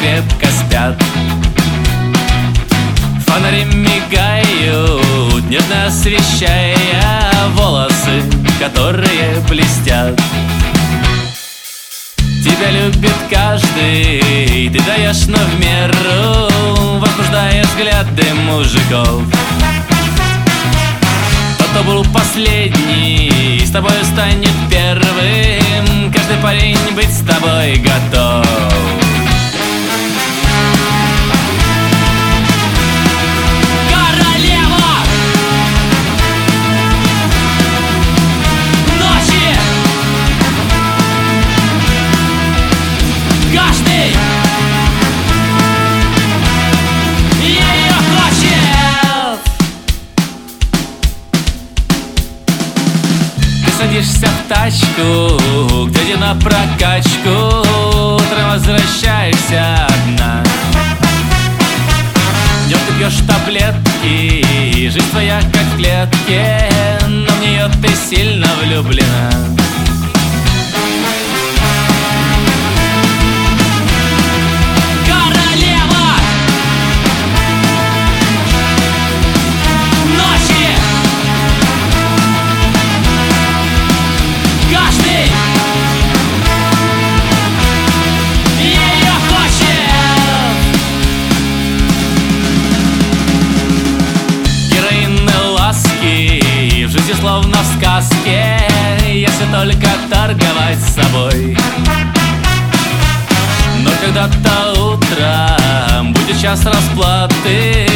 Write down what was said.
крепко спят. Фонари мигают, нежно освещая волосы, которые блестят. Тебя любит каждый, ты даешь, но в меру Возбуждаешь взгляды мужиков. Тот, кто был последний, с тобой станет первым Каждый парень быть с тобой готов садишься в тачку, где на прокачку Утром возвращаешься одна. Днем ты пьешь таблетки, жизнь твоя как в клетке Но в нее ты сильно влюблена словно в сказке Если только торговать собой. Но когда-то утром будет час расплаты